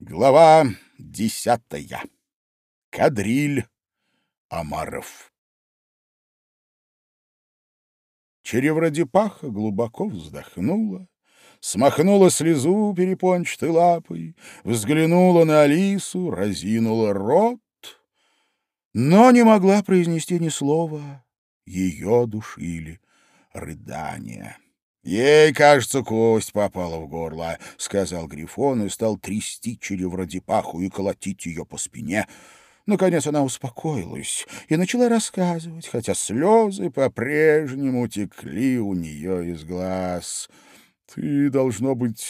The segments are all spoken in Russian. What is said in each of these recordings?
Глава десятая. Кадриль Амаров. Черевродипаха глубоко вздохнула, смахнула слезу перепончатой лапой, взглянула на Алису, разинула рот, но не могла произнести ни слова. Ее душили рыдания. «Ей, кажется, кость попала в горло», — сказал Грифон и стал трясти черевродипаху и колотить ее по спине. Наконец она успокоилась и начала рассказывать, хотя слезы по-прежнему текли у нее из глаз. «Ты, должно быть,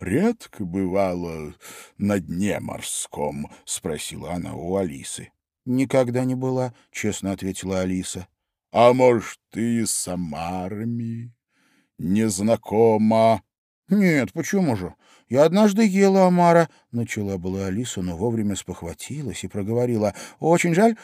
редко бывала на дне морском?» — спросила она у Алисы. «Никогда не была», — честно ответила Алиса. «А может, ты с Самарами?» Незнакома. — Нет, почему же? Я однажды ела омара, — начала была Алиса, но вовремя спохватилась и проговорила. — Очень жаль,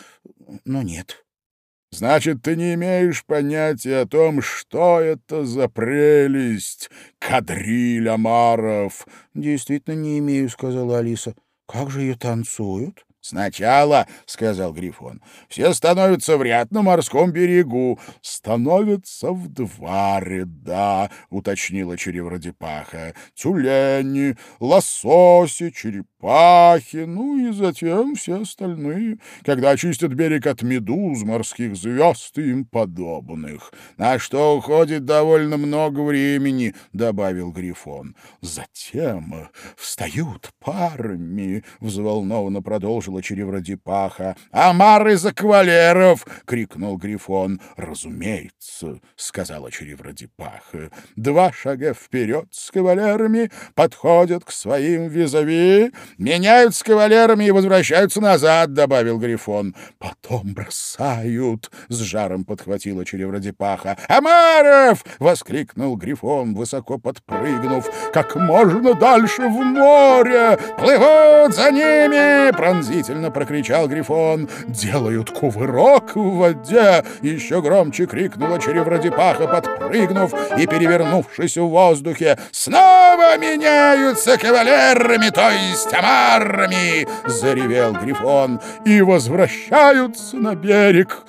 но нет. — Значит, ты не имеешь понятия о том, что это за прелесть, кадриль омаров? — Действительно не имею, — сказала Алиса. — Как же ее танцуют? «Сначала, — сказал Грифон, — все становятся в ряд на морском берегу». «Становятся в два ряда», — уточнила черевродипаха. «Тюлени, лососи, черепахи, ну и затем все остальные, когда очистят берег от медуз, морских звезд и им подобных. На что уходит довольно много времени», — добавил Грифон. «Затем встают парами», — взволнованно продолжила крикнула черевродипаха. «Амар из-за кавалеров!» — крикнул Грифон. «Разумеется», — сказала черевродипаха. «Два шага вперед с кавалерами, подходят к своим визави, меняют с кавалерами и возвращаются назад», — добавил Грифон. «Потом бросают», — с жаром подхватила черевродипаха. «Амаров!» — воскликнул Грифон, высоко подпрыгнув. «Как можно дальше в море! Плывут за ними!» — пронзительно пронзительно прокричал Грифон. «Делают кувырок в воде!» Еще громче крикнула черевродипаха, подпрыгнув и перевернувшись в воздухе. «Снова меняются кавалерами, то есть амарами!» Заревел Грифон. «И возвращаются на берег!»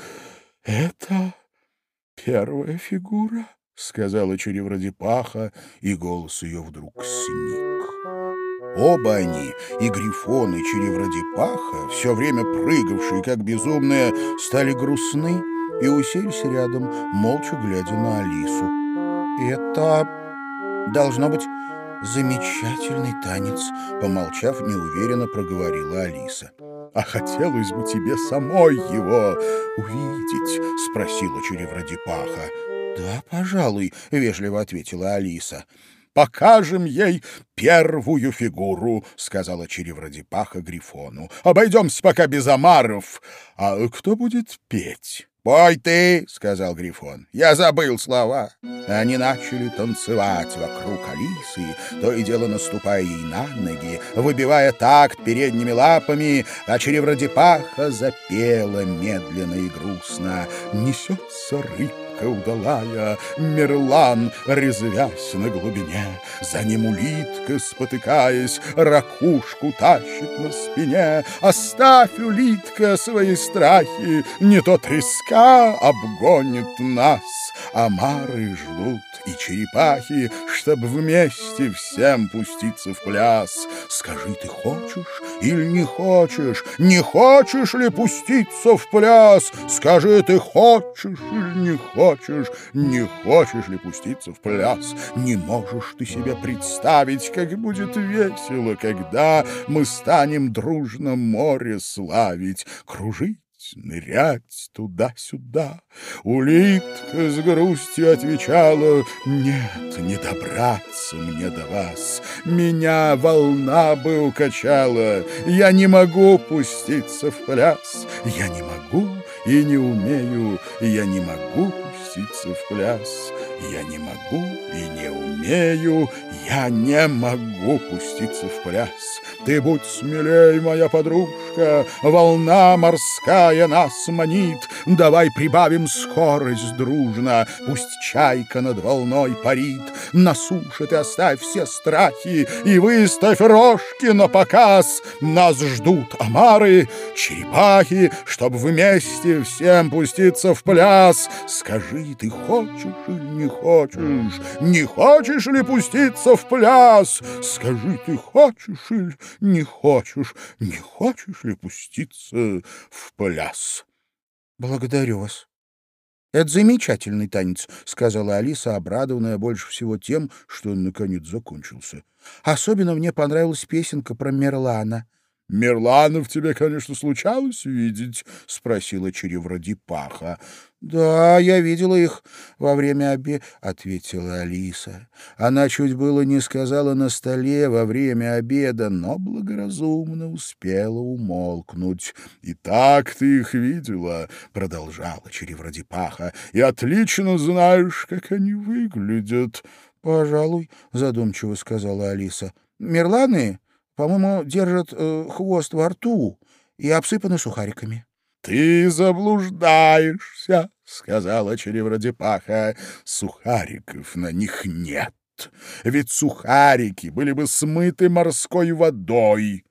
«Это первая фигура?» — сказала черевродипаха, и голос ее вдруг сник. Оба они, и Грифон, и Черевродипаха, все время прыгавшие, как безумные, стали грустны и уселись рядом, молча глядя на Алису. «Это должно быть замечательный танец», — помолчав, неуверенно проговорила Алиса. «А хотелось бы тебе самой его увидеть?» — спросила Черевродипаха. «Да, пожалуй», — вежливо ответила Алиса покажем ей первую фигуру», — сказала Черевродипаха Грифону. «Обойдемся пока без омаров. А кто будет петь?» «Пой ты», — сказал Грифон. «Я забыл слова». Они начали танцевать вокруг Алисы, то и дело наступая ей на ноги, выбивая такт передними лапами, а черевродипаха запела медленно и грустно. «Несется рыбка удалая, Мерлан, резвясь на глубине. За ним улитка, спотыкаясь, Ракушку тащит на спине. Оставь, улитка, свои страхи, Не то треска обгонит нас. Омары ждут и черепахи, Чтоб вместе всем пуститься в пляс. Скажи, ты хочешь или не хочешь? Не хочешь ли пуститься в пляс? Скажи, ты хочешь или не хочешь? Не хочешь ли пуститься в пляс? Не можешь ты себе представить, как будет весело, когда мы станем дружно море славить, кружить нырять туда-сюда. Улитка с грустью отвечала, «Нет, не добраться мне до вас. Меня волна бы укачала. Я не могу пуститься в пляс. Я не могу и не умею. Я не могу пуститься в пляс. Я не могу и не умею». я не могу пуститься в пляс. Ты будь смелей, моя подружка, волна морская нас манит. Давай прибавим скорость дружно, пусть чайка над волной парит. На суше ты оставь все страхи и выставь рожки на показ. Нас ждут омары, черепахи, чтоб вместе всем пуститься в пляс. Скажи, ты хочешь или не хочешь? Не хочешь ли пуститься в пляс? Скажи, ты хочешь или не хочешь? Не хочешь ли пуститься в пляс? Благодарю вас. «Это замечательный танец», — сказала Алиса, обрадованная больше всего тем, что он наконец закончился. «Особенно мне понравилась песенка про Мерлана». Мерланов тебе, конечно, случалось видеть? — спросила Черевродипаха. — Да, я видела их во время обе... — ответила Алиса. Она чуть было не сказала на столе во время обеда, но благоразумно успела умолкнуть. — И так ты их видела, — продолжала Черевродипаха, — и отлично знаешь, как они выглядят. — Пожалуй, — задумчиво сказала Алиса. — Мерланы? По-моему, держат э, хвост во рту и обсыпаны сухариками. — Ты заблуждаешься, — сказала Черевродипаха. — Сухариков на них нет. Ведь сухарики были бы смыты морской водой.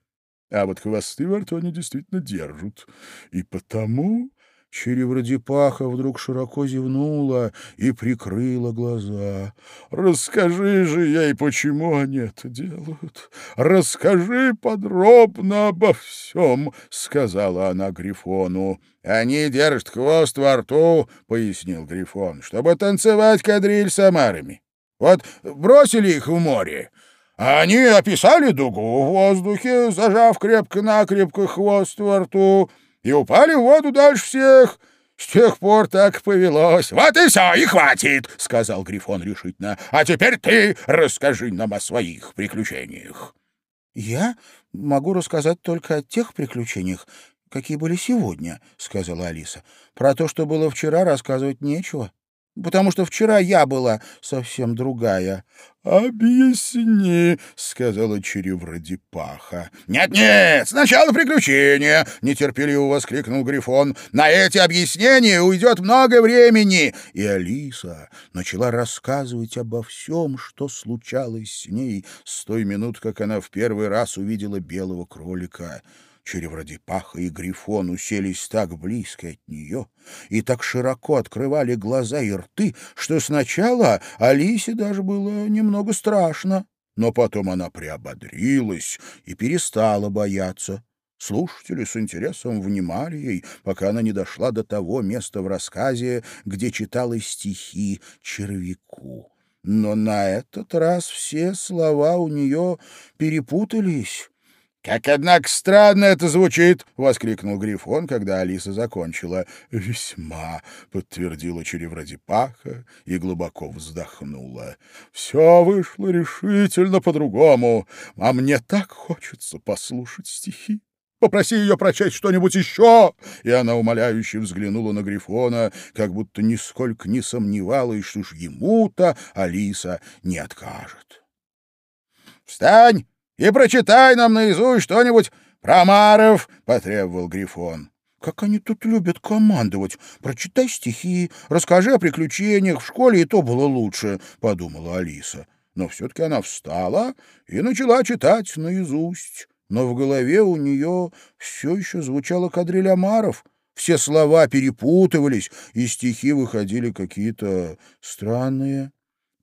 А вот хвосты во рту они действительно держат. И потому Черевродипаха вдруг широко зевнула и прикрыла глаза. «Расскажи же ей, почему они это делают. Расскажи подробно обо всем», — сказала она Грифону. «Они держат хвост во рту», — пояснил Грифон, — «чтобы танцевать кадриль с омарами. Вот бросили их в море». Они описали дугу в воздухе, зажав крепко-накрепко хвост во рту, и упали в воду дальше всех. С тех пор так повелось. Вот и все, и хватит, — сказал Грифон решительно. А теперь ты расскажи нам о своих приключениях. Я могу рассказать только о тех приключениях, какие были сегодня, — сказала Алиса. Про то, что было вчера, рассказывать нечего потому что вчера я была совсем другая. — Объясни, — сказала Черевродипаха. «Нет, — Нет-нет, сначала приключения, — нетерпеливо воскликнул Грифон. — На эти объяснения уйдет много времени. И Алиса начала рассказывать обо всем, что случалось с ней с той минут, как она в первый раз увидела белого кролика. Черевродипаха и Грифон уселись так близко от нее и так широко открывали глаза и рты, что сначала Алисе даже было немного страшно, но потом она приободрилась и перестала бояться. Слушатели с интересом внимали ей, пока она не дошла до того места в рассказе, где читала стихи червяку. Но на этот раз все слова у нее перепутались, «Как, однако, странно это звучит!» — воскликнул Грифон, когда Алиса закончила. «Весьма!» — подтвердила Череврадипаха и глубоко вздохнула. «Все вышло решительно по-другому, а мне так хочется послушать стихи. Попроси ее прочесть что-нибудь еще!» И она умоляюще взглянула на Грифона, как будто нисколько не сомневалась, что ж ему-то Алиса не откажет. «Встань!» И прочитай нам наизусть что-нибудь про Маров, — потребовал Грифон. — Как они тут любят командовать. Прочитай стихи, расскажи о приключениях, в школе и то было лучше, — подумала Алиса. Но все-таки она встала и начала читать наизусть. Но в голове у нее все еще звучало кадриль Амаров. Все слова перепутывались, и стихи выходили какие-то странные.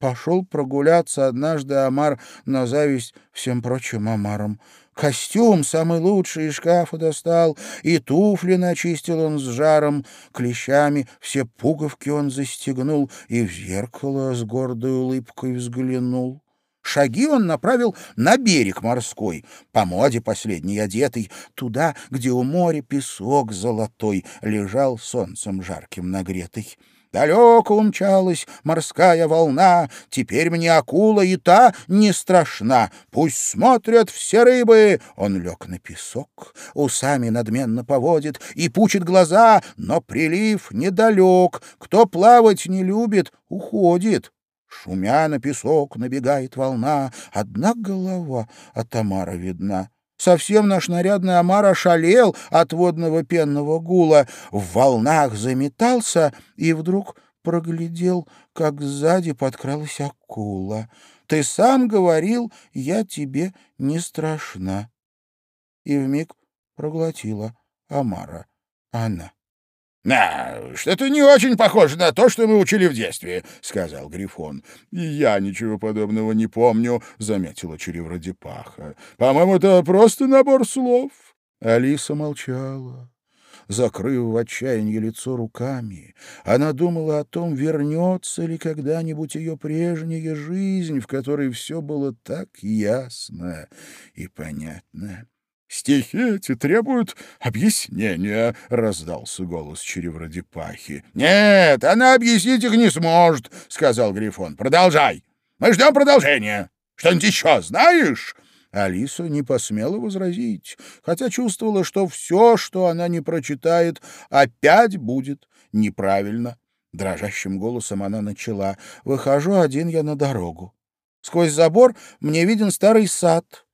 Пошел прогуляться однажды Амар на зависть всем прочим Амарам. Костюм самый лучший из шкафа достал, и туфли начистил он с жаром, клещами все пуговки он застегнул и в зеркало с гордой улыбкой взглянул. Шаги он направил на берег морской, по моде последней одетый, туда, где у моря песок золотой лежал солнцем жарким нагретый. Далеко умчалась морская волна, Теперь мне акула и та не страшна. Пусть смотрят все рыбы. Он лег на песок, усами надменно поводит И пучит глаза, но прилив недалек. Кто плавать не любит, уходит. Шумя на песок набегает волна, одна голова от омара видна. Совсем наш нарядный омар ошалел от водного пенного гула, в волнах заметался и вдруг проглядел, как сзади подкралась акула. Ты сам говорил, я тебе не страшна. И вмиг проглотила омара она. «Да, что-то не очень похоже на то, что мы учили в детстве», — сказал Грифон. «Я ничего подобного не помню», — заметила Черевродипаха. «По-моему, это просто набор слов». Алиса молчала. Закрыв в отчаянии лицо руками, она думала о том, вернется ли когда-нибудь ее прежняя жизнь, в которой все было так ясно и понятно. «Стихи эти требуют объяснения», — раздался голос Черевродипахи. «Нет, она объяснить их не сможет», — сказал Грифон. «Продолжай. Мы ждем продолжения. Что-нибудь еще знаешь?» Алиса не посмела возразить, хотя чувствовала, что все, что она не прочитает, опять будет неправильно. Дрожащим голосом она начала. «Выхожу один я на дорогу. Сквозь забор мне виден старый сад».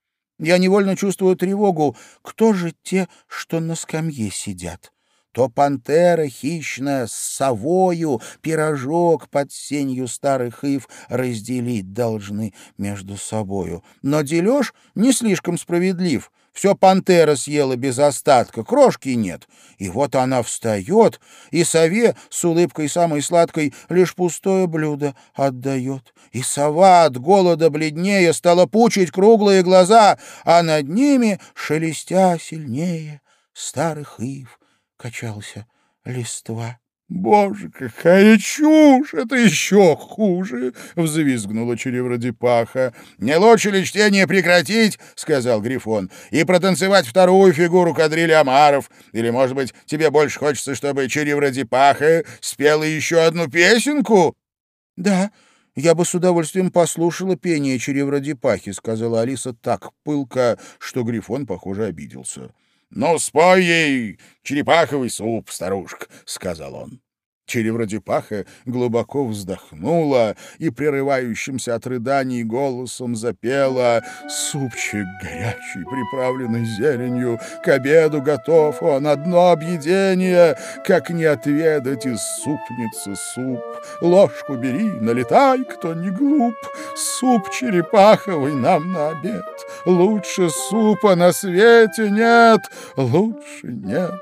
Я невольно чувствую тревогу. Кто же те, что на скамье сидят? То пантера хищная с совою пирожок под сенью старых ив разделить должны между собою. Но дележ не слишком справедлив. Все пантера съела без остатка, крошки нет. И вот она встает, и сове с улыбкой самой сладкой лишь пустое блюдо отдает. И сова от голода бледнее стала пучить круглые глаза, а над ними, шелестя сильнее, старых ив качался листва. «Боже, какая чушь! Это еще хуже!» — взвизгнула Черевродипаха. «Не лучше ли чтение прекратить?» — сказал Грифон. «И протанцевать вторую фигуру кадрили Амаров? Или, может быть, тебе больше хочется, чтобы Черевродипаха спела еще одну песенку?» «Да, я бы с удовольствием послушала пение Черевродипахи», — сказала Алиса так пылко, что Грифон, похоже, обиделся. «Ну, спой ей черепаховый суп, старушка», — сказал он. Черевродипаха глубоко вздохнула и прерывающимся от рыданий голосом запела «Супчик горячий, приправленный зеленью, к обеду готов он, одно объедение, как не отведать из супницы суп. Ложку бери, налетай, кто не глуп, суп черепаховый нам на обед. Лучше супа на свете нет, лучше нет,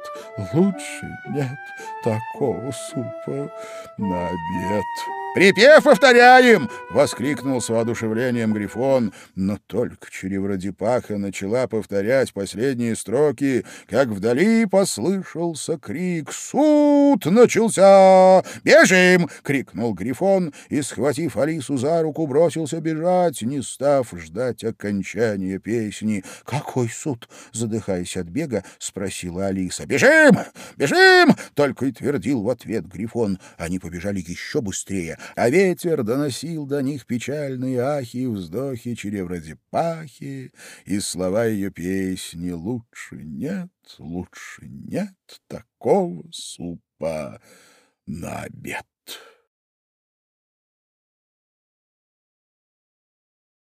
лучше нет такого супа на обед. «Припев повторяем!» — воскликнул с воодушевлением Грифон. Но только Черевродипаха начала повторять последние строки, как вдали послышался крик «Суд начался! Бежим!» — крикнул Грифон и, схватив Алису за руку, бросился бежать, не став ждать окончания песни. «Какой суд?» — задыхаясь от бега, спросила Алиса. «Бежим! Бежим!» — только и твердил в ответ Грифон. Они побежали еще быстрее а ветер доносил до них печальные ахи и вздохи черевразипахи и слова ее песни «Лучше нет, лучше нет такого супа на обед».